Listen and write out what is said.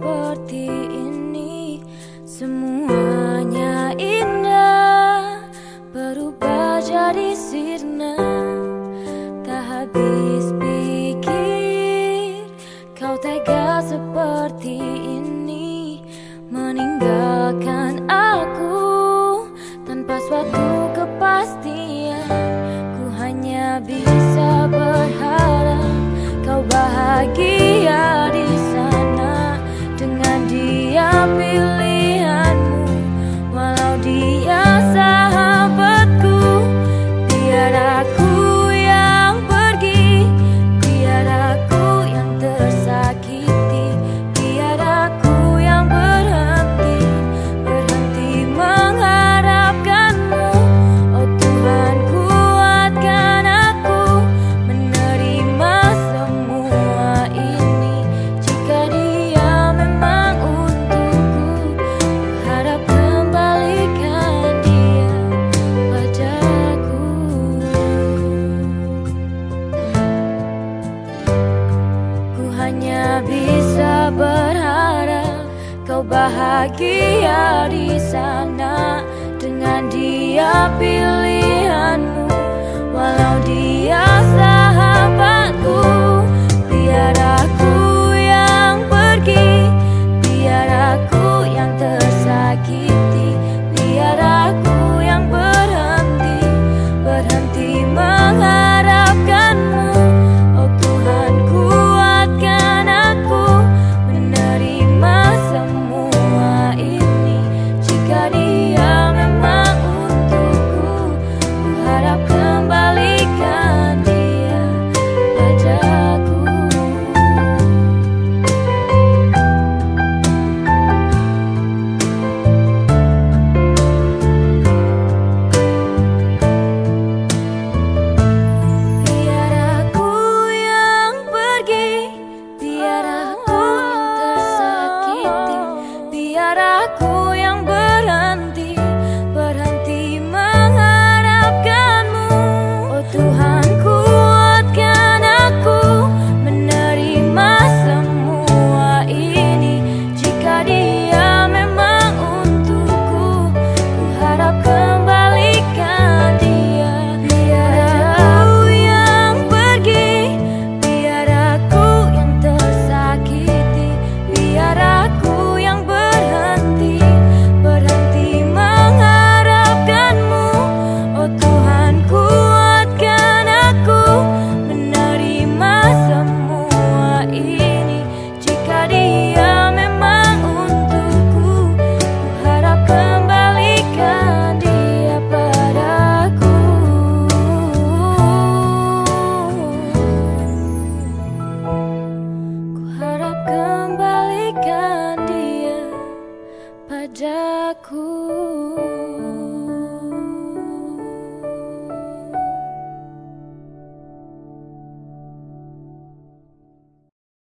seperti ini. Semuanya indah Berubah jadi sirna. Tak habis bisa berharap kau bahagia di sana dengan dia pilih. aku aku